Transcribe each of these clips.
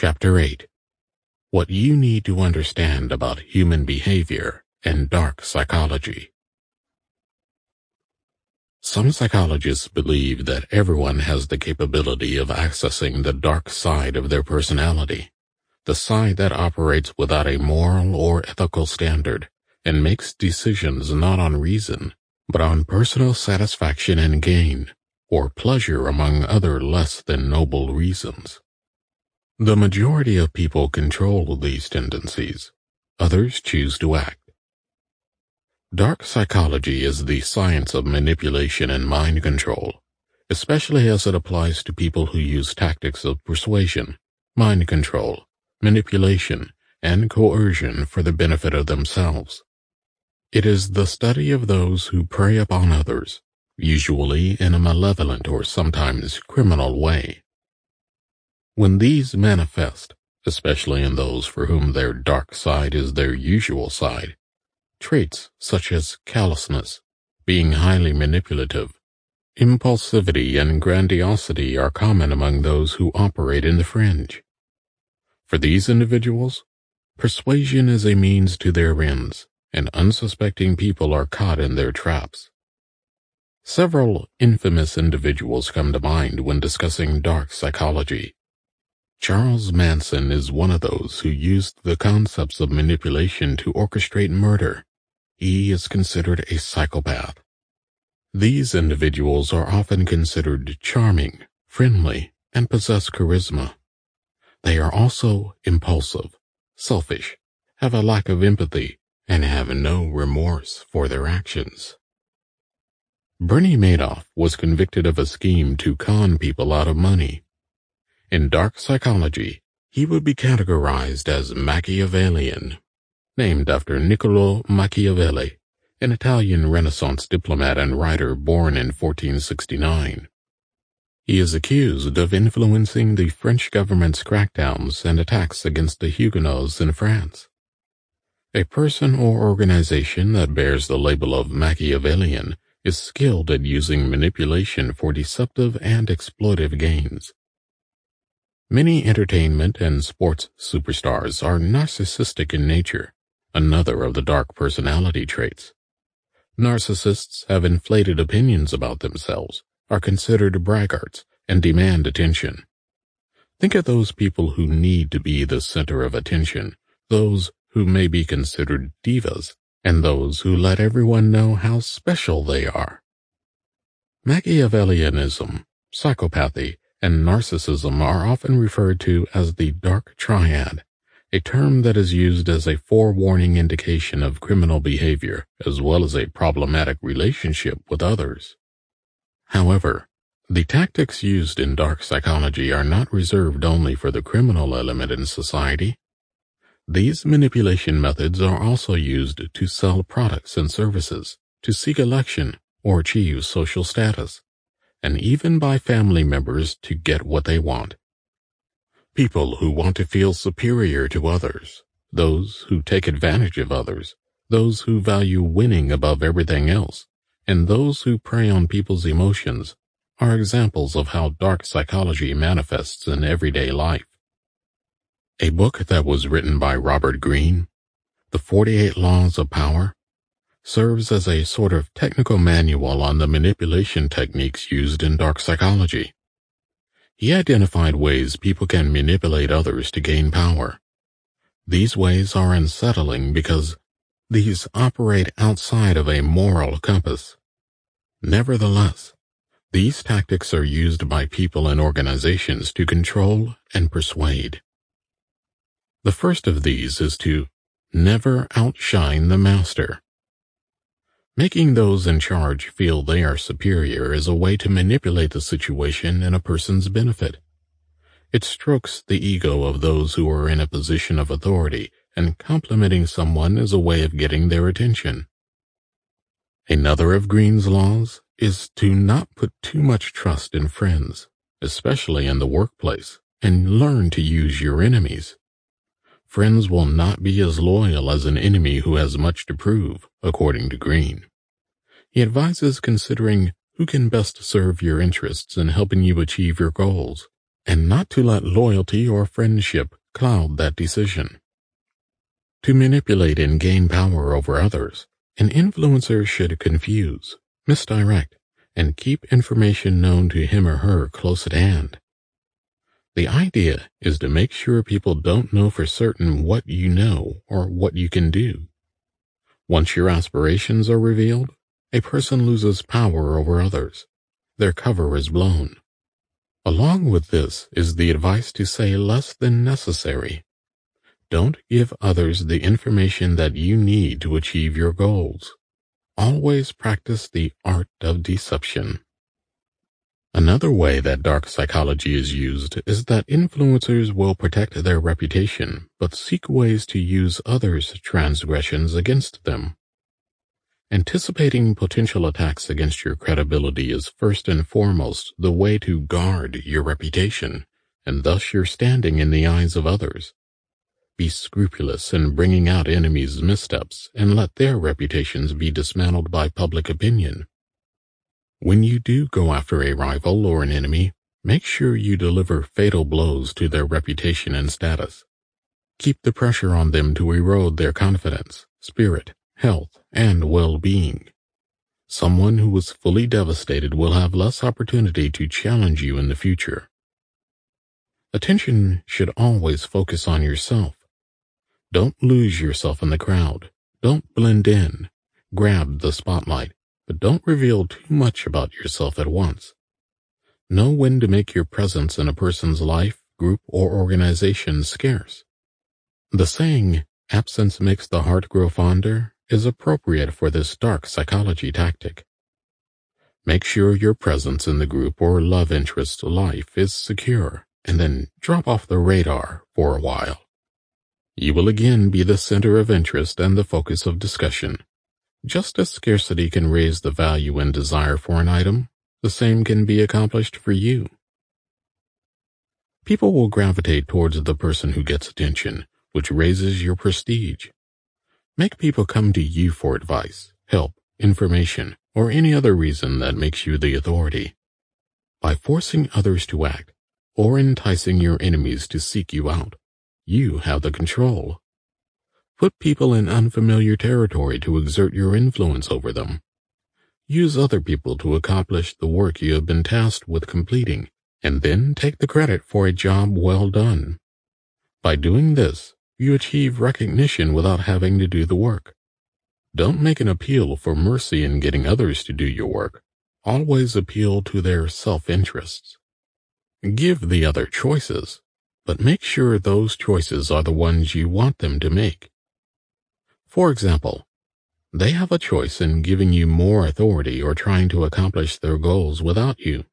Chapter 8 What You Need to Understand About Human Behavior and Dark Psychology. Some psychologists believe that everyone has the capability of accessing the dark side of their personality, the side that operates without a moral or ethical standard and makes decisions not on reason, but on personal satisfaction and gain, or pleasure among other less than noble reasons. The majority of people control these tendencies. Others choose to act. Dark psychology is the science of manipulation and mind control, especially as it applies to people who use tactics of persuasion, mind control, manipulation, and coercion for the benefit of themselves. It is the study of those who prey upon others, usually in a malevolent or sometimes criminal way. When these manifest, especially in those for whom their dark side is their usual side, traits such as callousness, being highly manipulative, impulsivity, and grandiosity are common among those who operate in the fringe. For these individuals, persuasion is a means to their ends, and unsuspecting people are caught in their traps. Several infamous individuals come to mind when discussing dark psychology. Charles Manson is one of those who used the concepts of manipulation to orchestrate murder. He is considered a psychopath. These individuals are often considered charming, friendly, and possess charisma. They are also impulsive, selfish, have a lack of empathy, and have no remorse for their actions. Bernie Madoff was convicted of a scheme to con people out of money. In dark psychology, he would be categorized as Machiavellian, named after Niccolo Machiavelli, an Italian Renaissance diplomat and writer born in 1469. He is accused of influencing the French government's crackdowns and attacks against the Huguenots in France. A person or organization that bears the label of Machiavellian is skilled at using manipulation for deceptive and exploitive gains. Many entertainment and sports superstars are narcissistic in nature, another of the dark personality traits. Narcissists have inflated opinions about themselves, are considered braggarts, and demand attention. Think of those people who need to be the center of attention, those who may be considered divas, and those who let everyone know how special they are. Machiavellianism, psychopathy, and narcissism are often referred to as the dark triad, a term that is used as a forewarning indication of criminal behavior as well as a problematic relationship with others. However, the tactics used in dark psychology are not reserved only for the criminal element in society. These manipulation methods are also used to sell products and services, to seek election, or achieve social status and even by family members to get what they want. People who want to feel superior to others, those who take advantage of others, those who value winning above everything else, and those who prey on people's emotions are examples of how dark psychology manifests in everyday life. A book that was written by Robert Greene, The 48 Laws of Power, serves as a sort of technical manual on the manipulation techniques used in dark psychology. He identified ways people can manipulate others to gain power. These ways are unsettling because these operate outside of a moral compass. Nevertheless, these tactics are used by people and organizations to control and persuade. The first of these is to never outshine the master. Making those in charge feel they are superior is a way to manipulate the situation in a person's benefit. It strokes the ego of those who are in a position of authority, and complimenting someone is a way of getting their attention. Another of Greene's laws is to not put too much trust in friends, especially in the workplace, and learn to use your enemies. Friends will not be as loyal as an enemy who has much to prove, according to Greene. He advises considering who can best serve your interests in helping you achieve your goals, and not to let loyalty or friendship cloud that decision. To manipulate and gain power over others, an influencer should confuse, misdirect, and keep information known to him or her close at hand. The idea is to make sure people don't know for certain what you know or what you can do. Once your aspirations are revealed, a person loses power over others. Their cover is blown. Along with this is the advice to say less than necessary. Don't give others the information that you need to achieve your goals. Always practice the art of deception. Another way that dark psychology is used is that influencers will protect their reputation, but seek ways to use others' transgressions against them. Anticipating potential attacks against your credibility is first and foremost the way to guard your reputation, and thus your standing in the eyes of others. Be scrupulous in bringing out enemies' missteps and let their reputations be dismantled by public opinion. When you do go after a rival or an enemy, make sure you deliver fatal blows to their reputation and status. Keep the pressure on them to erode their confidence, spirit, health, and well-being. Someone who is fully devastated will have less opportunity to challenge you in the future. Attention should always focus on yourself. Don't lose yourself in the crowd. Don't blend in. Grab the spotlight but don't reveal too much about yourself at once. Know when to make your presence in a person's life, group, or organization scarce. The saying, absence makes the heart grow fonder, is appropriate for this dark psychology tactic. Make sure your presence in the group or love interest life is secure, and then drop off the radar for a while. You will again be the center of interest and the focus of discussion. Just as scarcity can raise the value and desire for an item, the same can be accomplished for you. People will gravitate towards the person who gets attention, which raises your prestige. Make people come to you for advice, help, information, or any other reason that makes you the authority. By forcing others to act, or enticing your enemies to seek you out, you have the control. Put people in unfamiliar territory to exert your influence over them. Use other people to accomplish the work you have been tasked with completing, and then take the credit for a job well done. By doing this, you achieve recognition without having to do the work. Don't make an appeal for mercy in getting others to do your work. Always appeal to their self-interests. Give the other choices, but make sure those choices are the ones you want them to make. For example, they have a choice in giving you more authority or trying to accomplish their goals without you.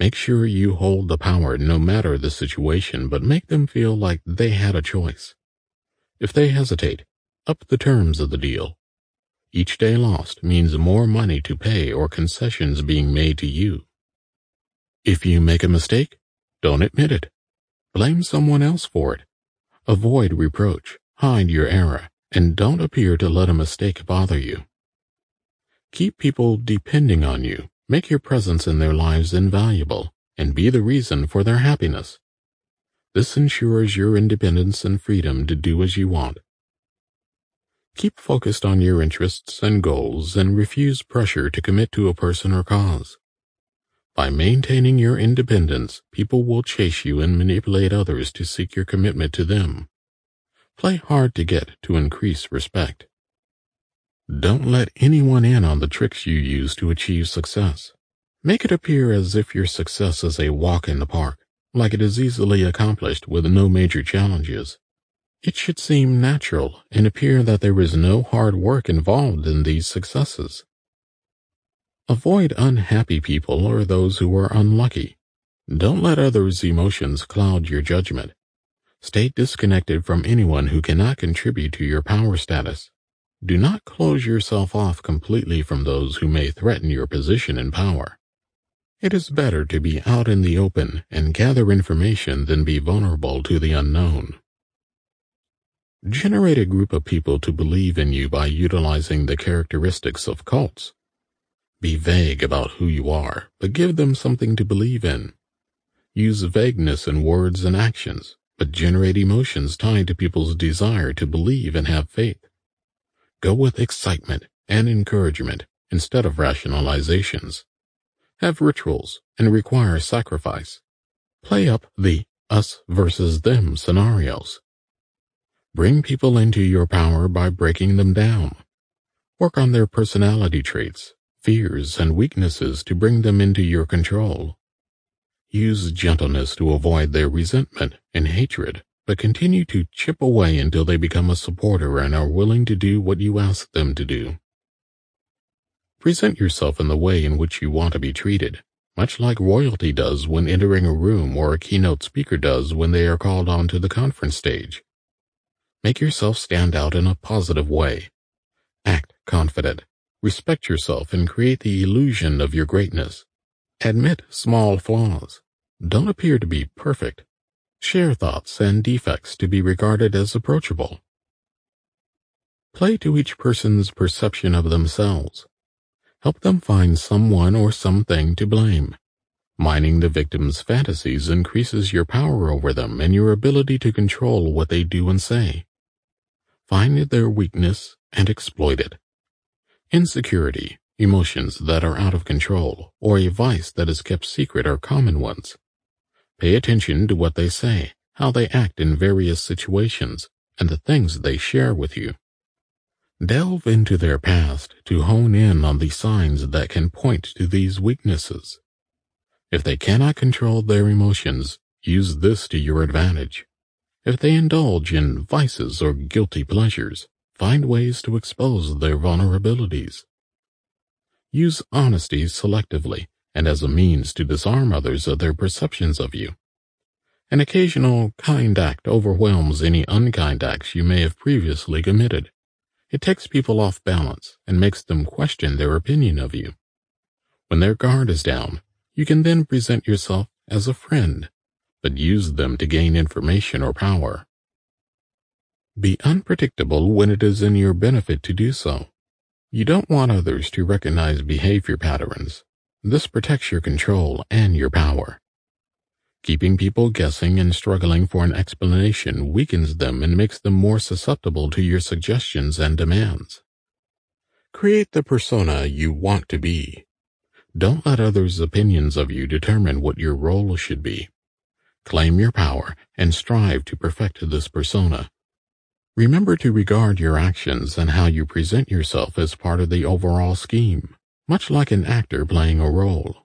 Make sure you hold the power no matter the situation, but make them feel like they had a choice. If they hesitate, up the terms of the deal. Each day lost means more money to pay or concessions being made to you. If you make a mistake, don't admit it. Blame someone else for it. Avoid reproach. Hide your error and don't appear to let a mistake bother you. Keep people depending on you, make your presence in their lives invaluable, and be the reason for their happiness. This ensures your independence and freedom to do as you want. Keep focused on your interests and goals and refuse pressure to commit to a person or cause. By maintaining your independence, people will chase you and manipulate others to seek your commitment to them. Play hard to get to increase respect. Don't let anyone in on the tricks you use to achieve success. Make it appear as if your success is a walk in the park, like it is easily accomplished with no major challenges. It should seem natural and appear that there is no hard work involved in these successes. Avoid unhappy people or those who are unlucky. Don't let others' emotions cloud your judgment. Stay disconnected from anyone who cannot contribute to your power status. Do not close yourself off completely from those who may threaten your position and power. It is better to be out in the open and gather information than be vulnerable to the unknown. Generate a group of people to believe in you by utilizing the characteristics of cults. Be vague about who you are, but give them something to believe in. Use vagueness in words and actions, but generate emotions tied to people's desire to believe and have faith. Go with excitement and encouragement instead of rationalizations. Have rituals and require sacrifice. Play up the us versus them scenarios. Bring people into your power by breaking them down. Work on their personality traits, fears, and weaknesses to bring them into your control. Use gentleness to avoid their resentment and hatred, but continue to chip away until they become a supporter and are willing to do what you ask them to do. Present yourself in the way in which you want to be treated, much like royalty does when entering a room or a keynote speaker does when they are called onto the conference stage. Make yourself stand out in a positive way. Act confident, respect yourself, and create the illusion of your greatness. Admit small flaws. Don't appear to be perfect. Share thoughts and defects to be regarded as approachable. Play to each person's perception of themselves. Help them find someone or something to blame. Mining the victim's fantasies increases your power over them and your ability to control what they do and say. Find their weakness and exploit it. Insecurity, emotions that are out of control, or a vice that is kept secret are common ones. Pay attention to what they say, how they act in various situations, and the things they share with you. Delve into their past to hone in on the signs that can point to these weaknesses. If they cannot control their emotions, use this to your advantage. If they indulge in vices or guilty pleasures, Find ways to expose their vulnerabilities. Use honesty selectively and as a means to disarm others of their perceptions of you. An occasional kind act overwhelms any unkind acts you may have previously committed. It takes people off balance and makes them question their opinion of you. When their guard is down, you can then present yourself as a friend, but use them to gain information or power. Be unpredictable when it is in your benefit to do so. You don't want others to recognize behavior patterns. This protects your control and your power. Keeping people guessing and struggling for an explanation weakens them and makes them more susceptible to your suggestions and demands. Create the persona you want to be. Don't let others' opinions of you determine what your role should be. Claim your power and strive to perfect this persona Remember to regard your actions and how you present yourself as part of the overall scheme, much like an actor playing a role.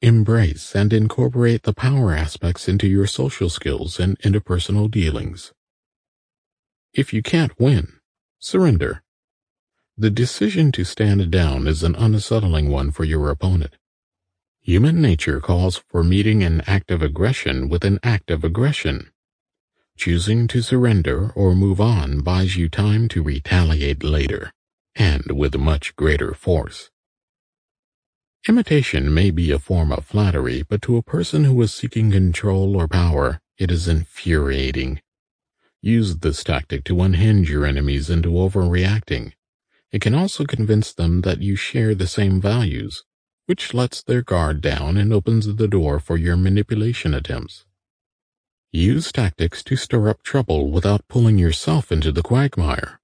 Embrace and incorporate the power aspects into your social skills and interpersonal dealings. If you can't win, surrender. The decision to stand down is an unsettling one for your opponent. Human nature calls for meeting an act of aggression with an act of aggression. Choosing to surrender or move on buys you time to retaliate later, and with much greater force. Imitation may be a form of flattery, but to a person who is seeking control or power, it is infuriating. Use this tactic to unhinge your enemies into overreacting. It can also convince them that you share the same values, which lets their guard down and opens the door for your manipulation attempts. Use tactics to stir up trouble without pulling yourself into the quagmire.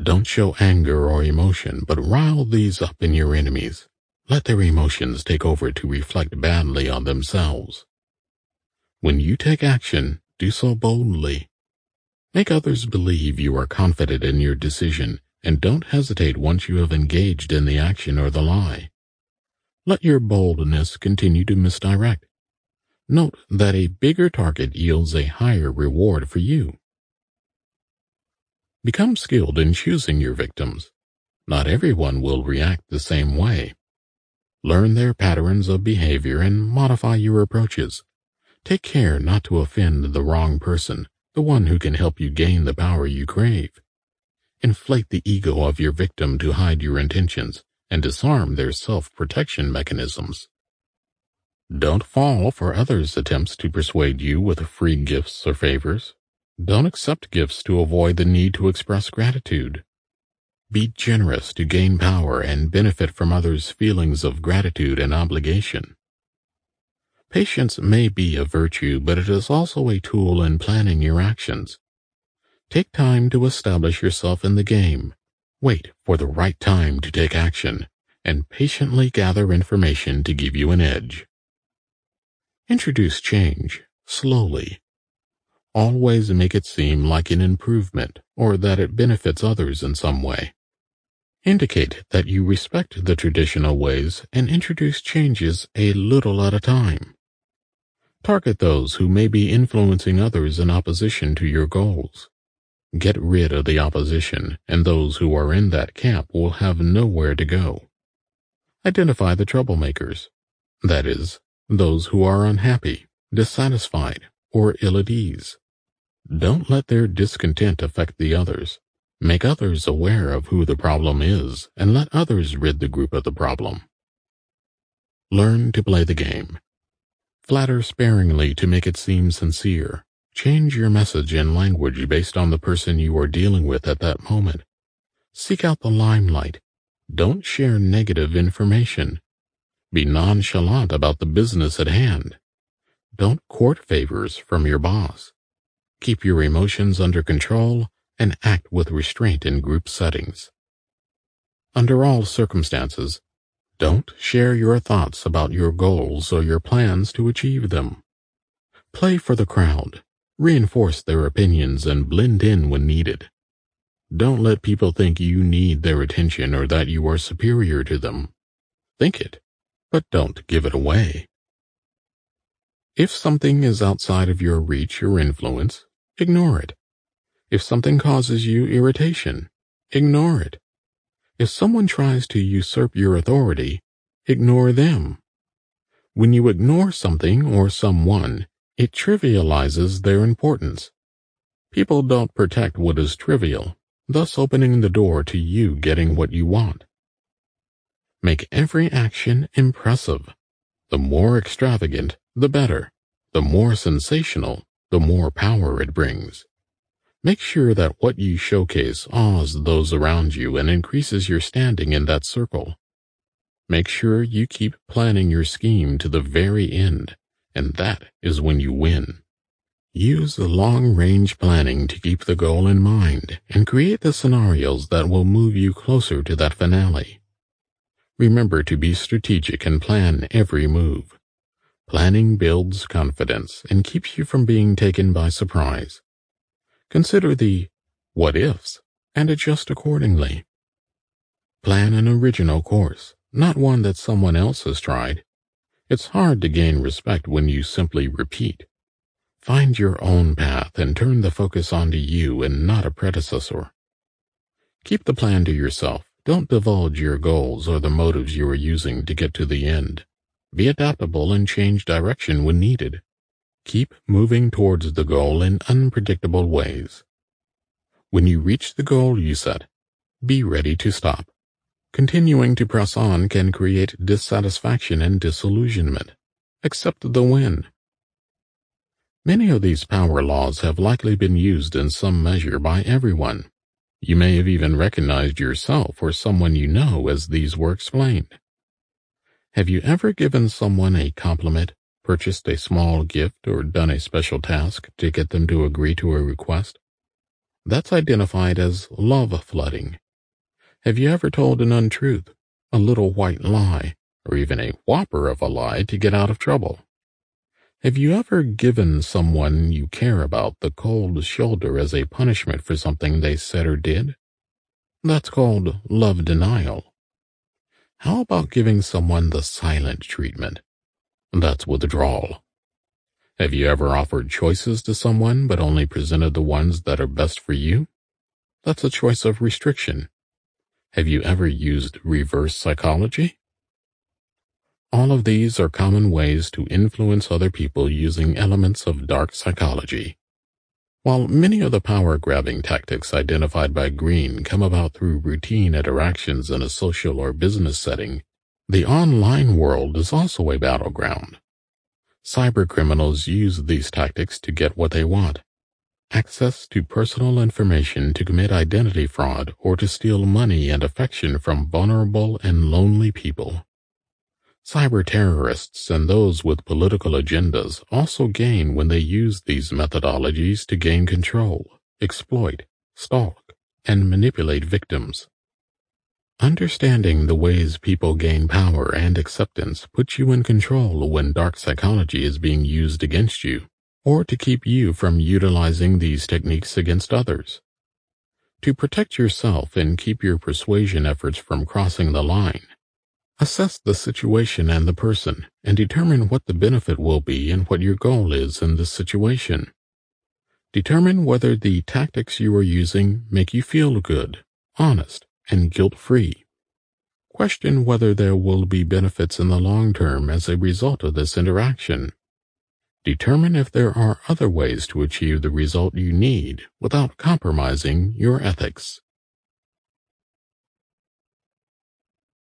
Don't show anger or emotion, but rile these up in your enemies. Let their emotions take over to reflect badly on themselves. When you take action, do so boldly. Make others believe you are confident in your decision and don't hesitate once you have engaged in the action or the lie. Let your boldness continue to misdirect Note that a bigger target yields a higher reward for you. Become skilled in choosing your victims. Not everyone will react the same way. Learn their patterns of behavior and modify your approaches. Take care not to offend the wrong person, the one who can help you gain the power you crave. Inflate the ego of your victim to hide your intentions and disarm their self-protection mechanisms. Don't fall for others' attempts to persuade you with free gifts or favors. Don't accept gifts to avoid the need to express gratitude. Be generous to gain power and benefit from others' feelings of gratitude and obligation. Patience may be a virtue, but it is also a tool in planning your actions. Take time to establish yourself in the game. Wait for the right time to take action and patiently gather information to give you an edge. Introduce change slowly. Always make it seem like an improvement or that it benefits others in some way. Indicate that you respect the traditional ways and introduce changes a little at a time. Target those who may be influencing others in opposition to your goals. Get rid of the opposition, and those who are in that camp will have nowhere to go. Identify the troublemakers. That is, those who are unhappy, dissatisfied, or ill at ease. Don't let their discontent affect the others. Make others aware of who the problem is and let others rid the group of the problem. Learn to play the game. Flatter sparingly to make it seem sincere. Change your message and language based on the person you are dealing with at that moment. Seek out the limelight. Don't share negative information. Be nonchalant about the business at hand. Don't court favors from your boss. Keep your emotions under control and act with restraint in group settings. Under all circumstances, don't share your thoughts about your goals or your plans to achieve them. Play for the crowd, reinforce their opinions, and blend in when needed. Don't let people think you need their attention or that you are superior to them. Think it, but don't give it away. If something is outside of your reach or influence, ignore it. If something causes you irritation, ignore it. If someone tries to usurp your authority, ignore them. When you ignore something or someone, it trivializes their importance. People don't protect what is trivial, thus opening the door to you getting what you want. Make every action impressive. The more extravagant, the better. The more sensational, the more power it brings. Make sure that what you showcase awes those around you and increases your standing in that circle. Make sure you keep planning your scheme to the very end, and that is when you win. Use long-range planning to keep the goal in mind and create the scenarios that will move you closer to that finale. Remember to be strategic and plan every move. Planning builds confidence and keeps you from being taken by surprise. Consider the what ifs and adjust accordingly. Plan an original course, not one that someone else has tried. It's hard to gain respect when you simply repeat. Find your own path and turn the focus onto you and not a predecessor. Keep the plan to yourself. Don't divulge your goals or the motives you are using to get to the end. Be adaptable and change direction when needed. Keep moving towards the goal in unpredictable ways. When you reach the goal you set, be ready to stop. Continuing to press on can create dissatisfaction and disillusionment. Accept the win. Many of these power laws have likely been used in some measure by everyone. You may have even recognized yourself or someone you know as these were explained. Have you ever given someone a compliment purchased a small gift, or done a special task to get them to agree to a request. That's identified as love flooding. Have you ever told an untruth, a little white lie, or even a whopper of a lie to get out of trouble? Have you ever given someone you care about the cold shoulder as a punishment for something they said or did? That's called love denial. How about giving someone the silent treatment? That's withdrawal. Have you ever offered choices to someone but only presented the ones that are best for you? That's a choice of restriction. Have you ever used reverse psychology? All of these are common ways to influence other people using elements of dark psychology. While many of the power-grabbing tactics identified by Greene come about through routine interactions in a social or business setting, the online world is also a battleground. Cybercriminals use these tactics to get what they want. Access to personal information to commit identity fraud or to steal money and affection from vulnerable and lonely people. Cyber terrorists and those with political agendas also gain when they use these methodologies to gain control, exploit, stalk, and manipulate victims. Understanding the ways people gain power and acceptance puts you in control when dark psychology is being used against you, or to keep you from utilizing these techniques against others. To protect yourself and keep your persuasion efforts from crossing the line, Assess the situation and the person, and determine what the benefit will be and what your goal is in this situation. Determine whether the tactics you are using make you feel good, honest, and guilt-free. Question whether there will be benefits in the long term as a result of this interaction. Determine if there are other ways to achieve the result you need without compromising your ethics.